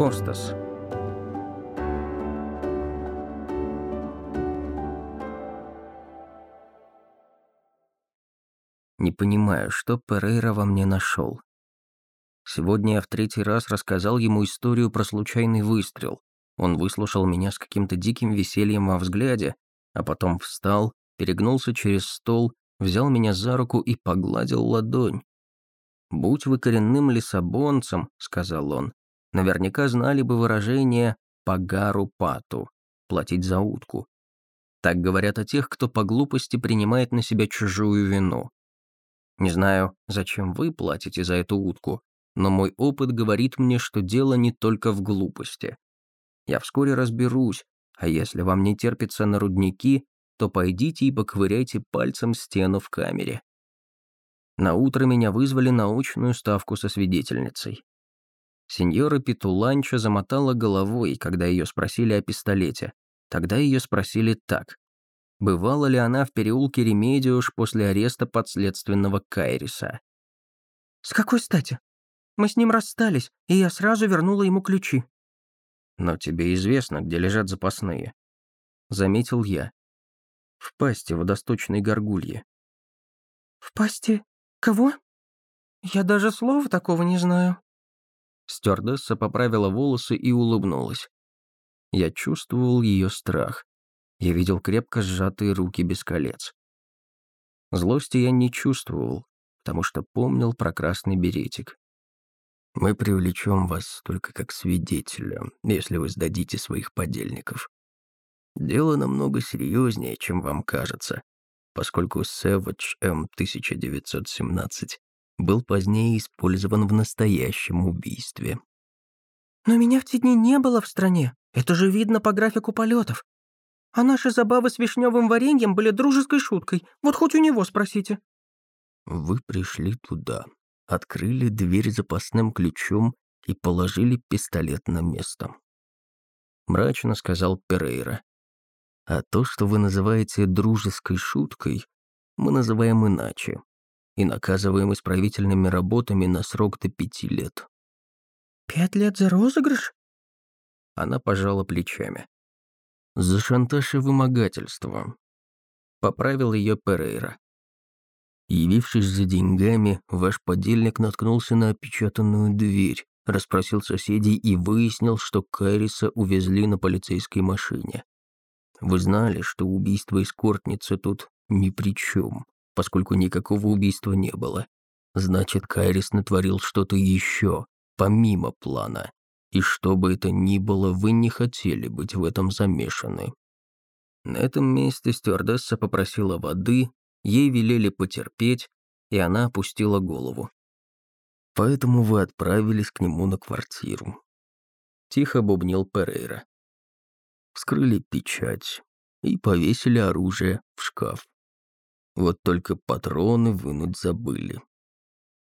Костас. Не понимаю, что Перейра во мне нашел. Сегодня я в третий раз рассказал ему историю про случайный выстрел. Он выслушал меня с каким-то диким весельем во взгляде, а потом встал, перегнулся через стол, взял меня за руку и погладил ладонь. «Будь вы коренным лиссабонцем», — сказал он, — «наверняка знали бы выражение «пагару пату» — платить за утку. Так говорят о тех, кто по глупости принимает на себя чужую вину. Не знаю, зачем вы платите за эту утку, но мой опыт говорит мне, что дело не только в глупости. Я вскоре разберусь, а если вам не терпится на рудники, то пойдите и поковыряйте пальцем стену в камере. На утро меня вызвали на очную ставку со свидетельницей. Сеньора Петуланча замотала головой, когда ее спросили о пистолете. Тогда ее спросили так. Бывала ли она в переулке Ремедиуш после ареста подследственного Кайриса? «С какой стати? Мы с ним расстались, и я сразу вернула ему ключи». «Но тебе известно, где лежат запасные», — заметил я. «В пасти водосточной горгульи». «В пасти «Кого? Я даже слова такого не знаю». Стюардесса поправила волосы и улыбнулась. Я чувствовал ее страх. Я видел крепко сжатые руки без колец. Злости я не чувствовал, потому что помнил про красный беретик. «Мы привлечем вас только как свидетеля, если вы сдадите своих подельников. Дело намного серьезнее, чем вам кажется поскольку Savage M1917 был позднее использован в настоящем убийстве. «Но меня в те дни не было в стране. Это же видно по графику полетов. А наши забавы с вишневым вареньем были дружеской шуткой. Вот хоть у него спросите». «Вы пришли туда, открыли дверь запасным ключом и положили пистолет на место», — мрачно сказал Перейра. А то, что вы называете дружеской шуткой, мы называем иначе и наказываем исправительными работами на срок до пяти лет. «Пять лет за розыгрыш?» Она пожала плечами. «За шантаж и вымогательство», — поправил ее Перейра. Явившись за деньгами, ваш подельник наткнулся на опечатанную дверь, расспросил соседей и выяснил, что Кайриса увезли на полицейской машине. Вы знали, что убийство эскортницы тут ни при чем, поскольку никакого убийства не было. Значит, Кайрис натворил что-то еще, помимо плана. И что бы это ни было, вы не хотели быть в этом замешаны. На этом месте стюардесса попросила воды, ей велели потерпеть, и она опустила голову. Поэтому вы отправились к нему на квартиру. Тихо бубнил Перейра вскрыли печать и повесили оружие в шкаф. Вот только патроны вынуть забыли.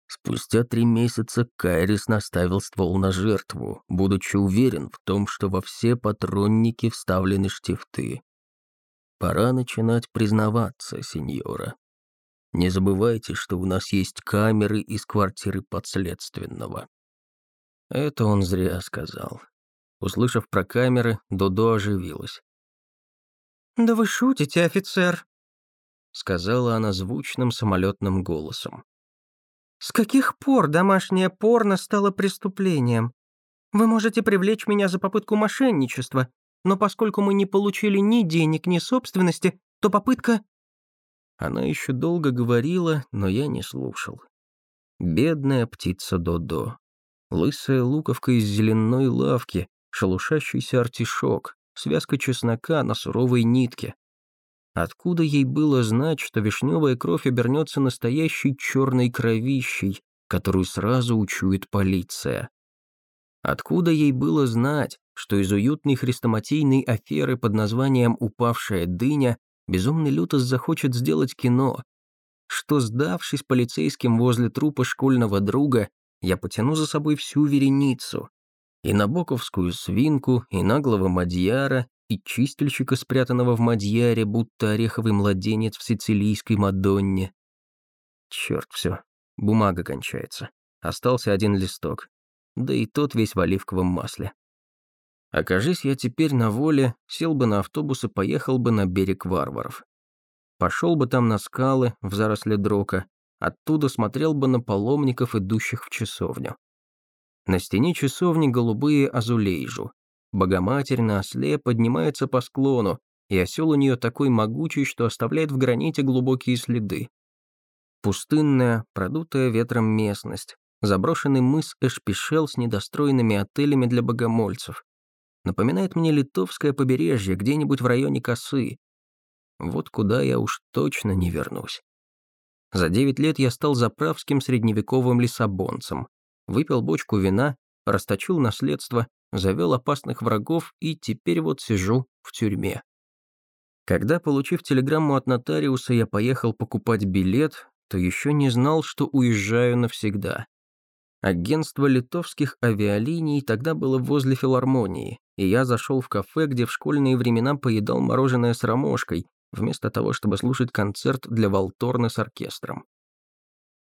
Спустя три месяца Кайрис наставил ствол на жертву, будучи уверен в том, что во все патронники вставлены штифты. Пора начинать признаваться, сеньора. Не забывайте, что у нас есть камеры из квартиры подследственного. Это он зря сказал. Услышав про камеры, Додо оживилась. «Да вы шутите, офицер», — сказала она звучным самолетным голосом. «С каких пор домашнее порно стало преступлением? Вы можете привлечь меня за попытку мошенничества, но поскольку мы не получили ни денег, ни собственности, то попытка...» Она еще долго говорила, но я не слушал. Бедная птица Додо. Лысая луковка из зеленой лавки, шелушащийся артишок, связка чеснока на суровой нитке. Откуда ей было знать, что вишневая кровь обернется настоящей черной кровищей, которую сразу учует полиция? Откуда ей было знать, что из уютной хрестоматийной аферы под названием «Упавшая дыня» безумный Лютос захочет сделать кино, что, сдавшись полицейским возле трупа школьного друга, я потяну за собой всю вереницу, и набоковскую свинку, и наглого мадьяра, и чистильщика, спрятанного в мадьяре, будто ореховый младенец в сицилийской Мадонне. Черт, все, бумага кончается. Остался один листок. да и тот весь в оливковом масле. Окажись я теперь на воле, сел бы на автобус и поехал бы на берег варваров. Пошел бы там на скалы, в заросли дрока, оттуда смотрел бы на паломников, идущих в часовню. На стене часовни голубые азулейжу. Богоматерь на осле поднимается по склону, и осел у нее такой могучий, что оставляет в граните глубокие следы. Пустынная, продутая ветром местность, заброшенный мыс Эшпишел с недостроенными отелями для богомольцев. Напоминает мне литовское побережье где-нибудь в районе Косы. Вот куда я уж точно не вернусь. За девять лет я стал заправским средневековым лиссабонцем, выпил бочку вина, расточил наследство, завел опасных врагов и теперь вот сижу в тюрьме. Когда, получив телеграмму от нотариуса, я поехал покупать билет, то еще не знал, что уезжаю навсегда. Агентство литовских авиалиний тогда было возле филармонии, и я зашел в кафе, где в школьные времена поедал мороженое с ромошкой, вместо того, чтобы слушать концерт для Валторны с оркестром.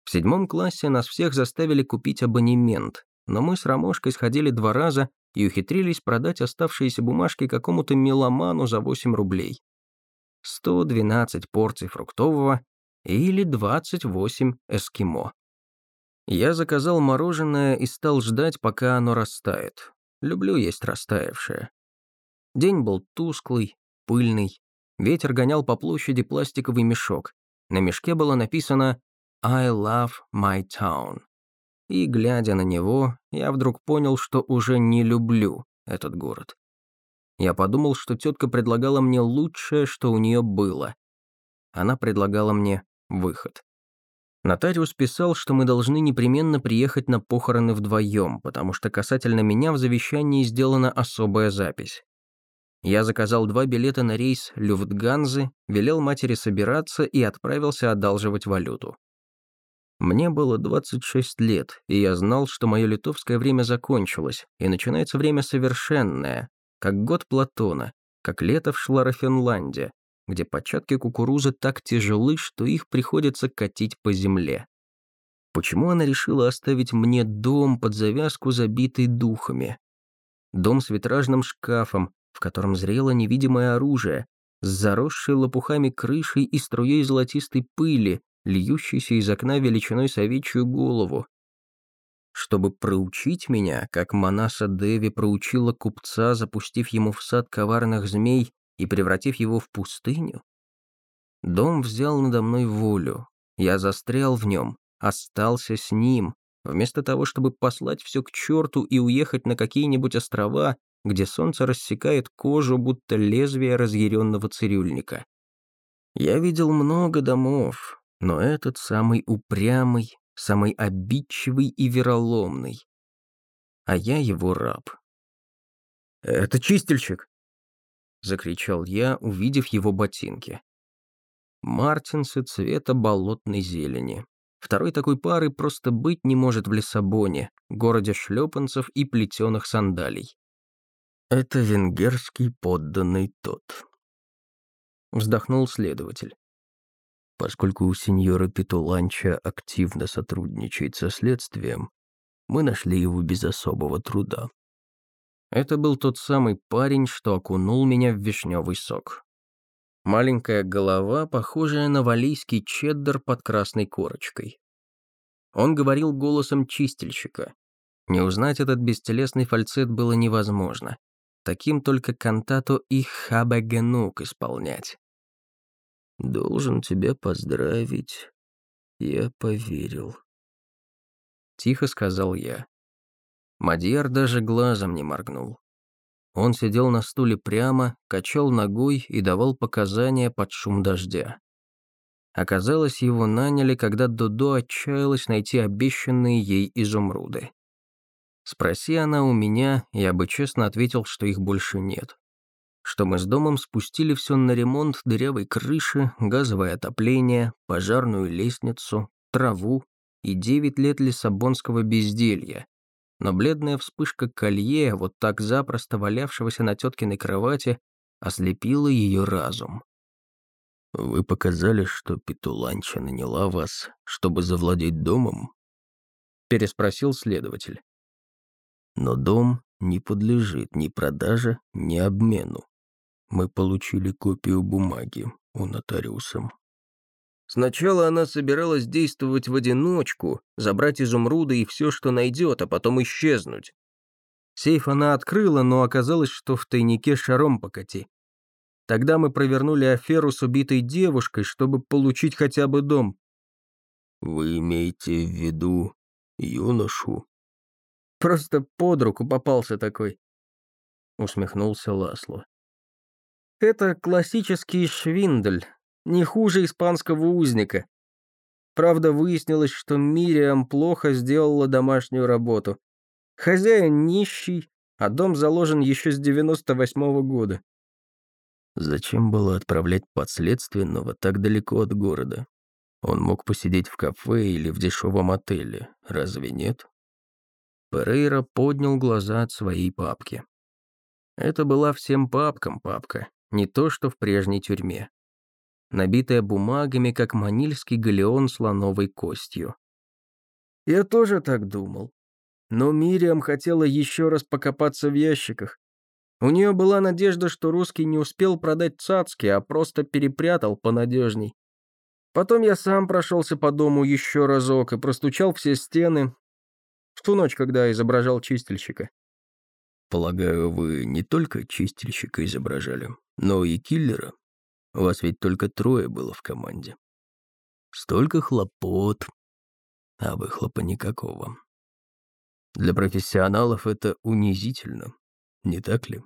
В седьмом классе нас всех заставили купить абонемент, но мы с ромошкой сходили два раза и ухитрились продать оставшиеся бумажки какому-то меломану за 8 рублей. 112 порций фруктового или 28 эскимо. Я заказал мороженое и стал ждать, пока оно растает. Люблю есть растаявшее. День был тусклый, пыльный. Ветер гонял по площади пластиковый мешок. На мешке было написано «I love my town». И, глядя на него, я вдруг понял, что уже не люблю этот город. Я подумал, что тетка предлагала мне лучшее, что у нее было. Она предлагала мне выход. Нотариус писал, что мы должны непременно приехать на похороны вдвоем, потому что касательно меня в завещании сделана особая запись. Я заказал два билета на рейс Люфтганзы, велел матери собираться и отправился одалживать валюту. Мне было 26 лет, и я знал, что мое литовское время закончилось, и начинается время совершенное, как год Платона, как лето в Шларофенланде, где початки кукурузы так тяжелы, что их приходится катить по земле. Почему она решила оставить мне дом под завязку, забитый духами? Дом с витражным шкафом, в котором зрело невидимое оружие, с заросшей лопухами крышей и струей золотистой пыли, льющейся из окна величиной с овечью голову. Чтобы проучить меня, как Манаса Деви проучила купца, запустив ему в сад коварных змей и превратив его в пустыню? Дом взял надо мной волю. Я застрял в нем, остался с ним, вместо того, чтобы послать все к черту и уехать на какие-нибудь острова, где солнце рассекает кожу, будто лезвие разъяренного цирюльника. Я видел много домов, но этот самый упрямый, самый обидчивый и вероломный. А я его раб. «Это чистильщик!» закричал я, увидев его ботинки. Мартинсы цвета болотной зелени. Второй такой пары просто быть не может в Лиссабоне, городе шлепанцев и плетеных сандалий. Это венгерский подданный тот. Вздохнул следователь. Поскольку у сеньора Петуланча активно сотрудничает со следствием, мы нашли его без особого труда. Это был тот самый парень, что окунул меня в вишневый сок. Маленькая голова, похожая на валийский чеддер под красной корочкой. Он говорил голосом чистильщика. Не узнать этот бестелесный фальцет было невозможно. Таким только кантату и хабагенук исполнять. «Должен тебя поздравить. Я поверил», — тихо сказал я. Мадьяр даже глазом не моргнул. Он сидел на стуле прямо, качал ногой и давал показания под шум дождя. Оказалось, его наняли, когда Додо отчаялась найти обещанные ей изумруды. Спроси она у меня, я бы честно ответил, что их больше нет. Что мы с домом спустили все на ремонт дырявой крыши, газовое отопление, пожарную лестницу, траву и девять лет лиссабонского безделья, но бледная вспышка колье, вот так запросто валявшегося на теткиной кровати, ослепила ее разум. «Вы показали, что Петуланча наняла вас, чтобы завладеть домом?» переспросил следователь. Но дом не подлежит ни продаже, ни обмену. Мы получили копию бумаги у нотариуса. Сначала она собиралась действовать в одиночку, забрать изумруды и все, что найдет, а потом исчезнуть. Сейф она открыла, но оказалось, что в тайнике шаром покати. Тогда мы провернули аферу с убитой девушкой, чтобы получить хотя бы дом. Вы имеете в виду юношу? Просто под руку попался такой. Усмехнулся Ласло. Это классический швиндель, не хуже испанского узника. Правда, выяснилось, что Мириам плохо сделала домашнюю работу. Хозяин нищий, а дом заложен еще с 98-го года. Зачем было отправлять подследственного так далеко от города? Он мог посидеть в кафе или в дешевом отеле, разве нет? Перейра поднял глаза от своей папки. Это была всем папкам папка, не то что в прежней тюрьме. Набитая бумагами, как манильский галеон слоновой костью. Я тоже так думал. Но Мириам хотела еще раз покопаться в ящиках. У нее была надежда, что русский не успел продать цацки, а просто перепрятал понадежней. Потом я сам прошелся по дому еще разок и простучал все стены. В ту ночь, когда изображал чистильщика. Полагаю, вы не только чистильщика изображали, но и киллера. У вас ведь только трое было в команде. Столько хлопот, а выхлопа никакого. Для профессионалов это унизительно, не так ли?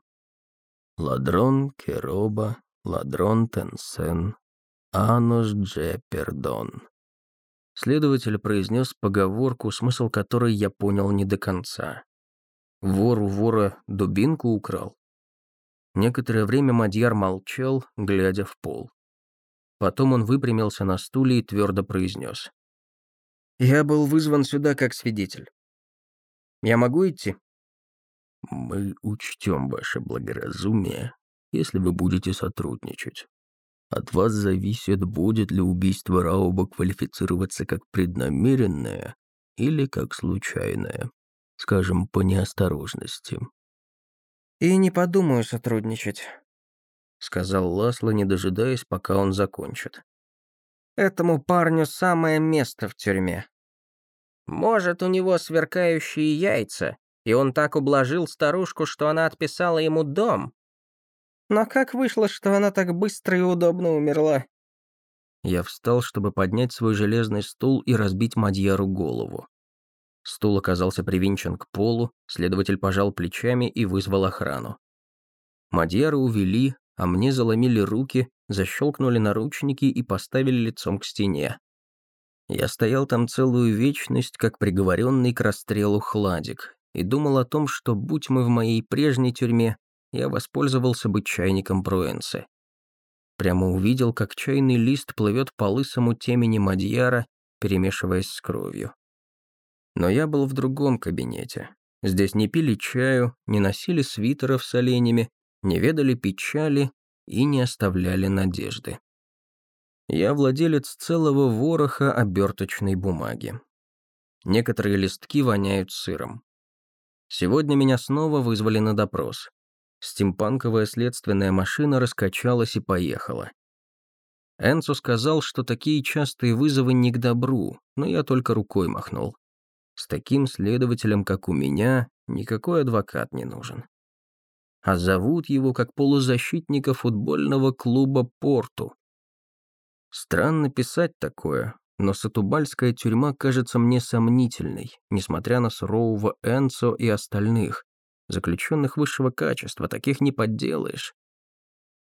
Ладрон, Кероба, Ладрон, Тенсен, Анус Джепердон. Следователь произнес поговорку, смысл которой я понял не до конца. Вор у вора дубинку украл. Некоторое время Мадьяр молчал, глядя в пол. Потом он выпрямился на стуле и твердо произнес. «Я был вызван сюда как свидетель. Я могу идти?» «Мы учтем ваше благоразумие, если вы будете сотрудничать. От вас зависит, будет ли убийство Рауба квалифицироваться как преднамеренное или как случайное, скажем, по неосторожности». «И не подумаю сотрудничать», — сказал Ласло, не дожидаясь, пока он закончит. «Этому парню самое место в тюрьме. Может, у него сверкающие яйца, и он так ублажил старушку, что она отписала ему дом. Но как вышло, что она так быстро и удобно умерла? Я встал, чтобы поднять свой железный стул и разбить Мадьяру голову. Стул оказался привинчен к полу, следователь пожал плечами и вызвал охрану. Мадьяру увели, а мне заломили руки, защелкнули наручники и поставили лицом к стене. Я стоял там целую вечность, как приговоренный к расстрелу хладик, и думал о том, что, будь мы в моей прежней тюрьме, я воспользовался бы чайником Бруэнсе. Прямо увидел, как чайный лист плывет по лысому темени Мадьяра, перемешиваясь с кровью. Но я был в другом кабинете. Здесь не пили чаю, не носили свитеров с оленями, не ведали печали и не оставляли надежды. Я владелец целого вороха оберточной бумаги. Некоторые листки воняют сыром. Сегодня меня снова вызвали на допрос. Стимпанковая следственная машина раскачалась и поехала. Энцо сказал, что такие частые вызовы не к добру, но я только рукой махнул. С таким следователем, как у меня, никакой адвокат не нужен. А зовут его как полузащитника футбольного клуба «Порту». Странно писать такое, но Сатубальская тюрьма кажется мне сомнительной, несмотря на сурового Энцо и остальных, заключенных высшего качества, таких не подделаешь.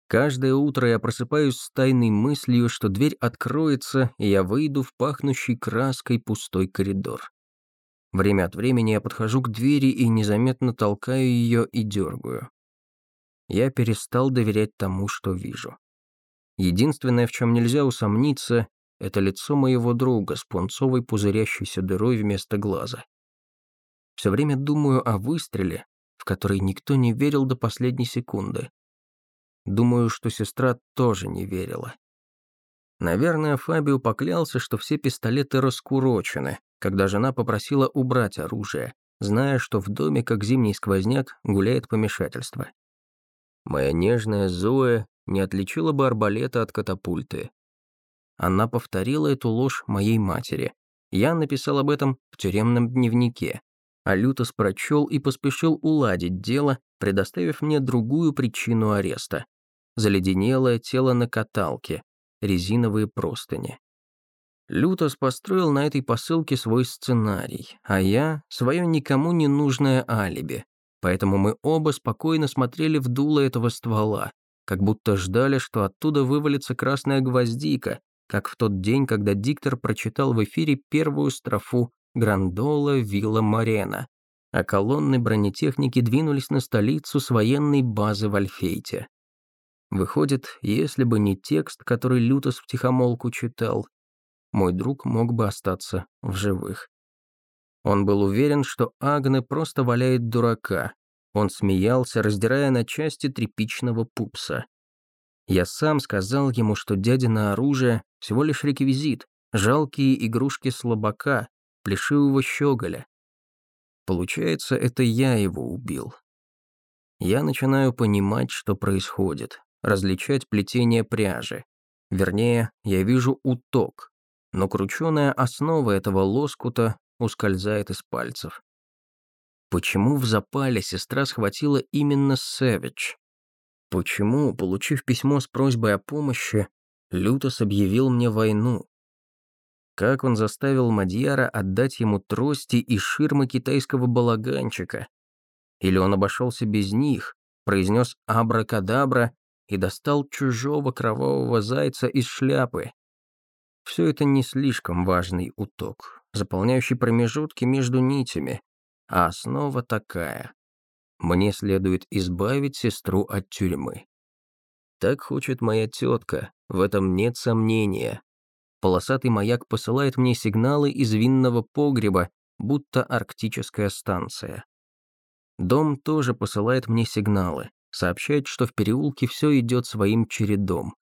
Каждое утро я просыпаюсь с тайной мыслью, что дверь откроется, и я выйду в пахнущий краской пустой коридор. Время от времени я подхожу к двери и незаметно толкаю ее и дергаю. Я перестал доверять тому, что вижу. Единственное, в чем нельзя усомниться, это лицо моего друга с пунцовой пузырящейся дырой вместо глаза. Все время думаю о выстреле, в который никто не верил до последней секунды. Думаю, что сестра тоже не верила. Наверное, Фабио поклялся, что все пистолеты раскурочены, когда жена попросила убрать оружие, зная, что в доме, как зимний сквозняк, гуляет помешательство. Моя нежная Зоя не отличила бы арбалета от катапульты. Она повторила эту ложь моей матери. Я написал об этом в тюремном дневнике. А Лютос прочел и поспешил уладить дело, предоставив мне другую причину ареста. Заледенелое тело на каталке, резиновые простыни. Лютос построил на этой посылке свой сценарий, а я — свое никому не нужное алиби. Поэтому мы оба спокойно смотрели в дуло этого ствола, как будто ждали, что оттуда вывалится красная гвоздика, как в тот день, когда диктор прочитал в эфире первую строфу «Грандола Вилла Марена», а колонны бронетехники двинулись на столицу с военной базы в Альфейте. Выходит, если бы не текст, который Лютос втихомолку читал, мой друг мог бы остаться в живых. Он был уверен, что Агне просто валяет дурака. Он смеялся, раздирая на части тряпичного пупса. Я сам сказал ему, что дядина оружие — всего лишь реквизит, жалкие игрушки слабака, плешивого щеголя. Получается, это я его убил. Я начинаю понимать, что происходит, различать плетение пряжи. Вернее, я вижу уток, но крученая основа этого лоскута ускользает из пальцев. Почему в запале сестра схватила именно Сэвидж? Почему, получив письмо с просьбой о помощи, Лютос объявил мне войну? Как он заставил Мадьяра отдать ему трости и ширмы китайского балаганчика? Или он обошелся без них, произнес абракадабра и достал чужого кровавого зайца из шляпы, все это не слишком важный уток, заполняющий промежутки между нитями, а основа такая. Мне следует избавить сестру от тюрьмы. Так хочет моя тетка, в этом нет сомнения. Полосатый маяк посылает мне сигналы из винного погреба, будто арктическая станция. Дом тоже посылает мне сигналы, сообщает, что в переулке все идет своим чередом.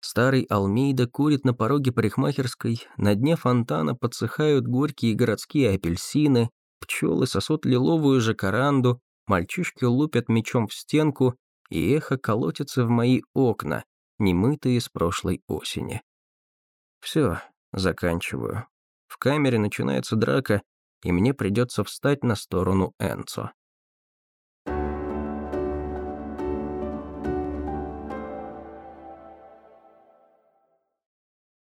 Старый Алмейда курит на пороге парикмахерской, на дне фонтана подсыхают горькие городские апельсины, пчелы сосут лиловую жакаранду, мальчишки лупят мечом в стенку, и эхо колотится в мои окна, немытые с прошлой осени. Все, заканчиваю. В камере начинается драка, и мне придется встать на сторону Энцо.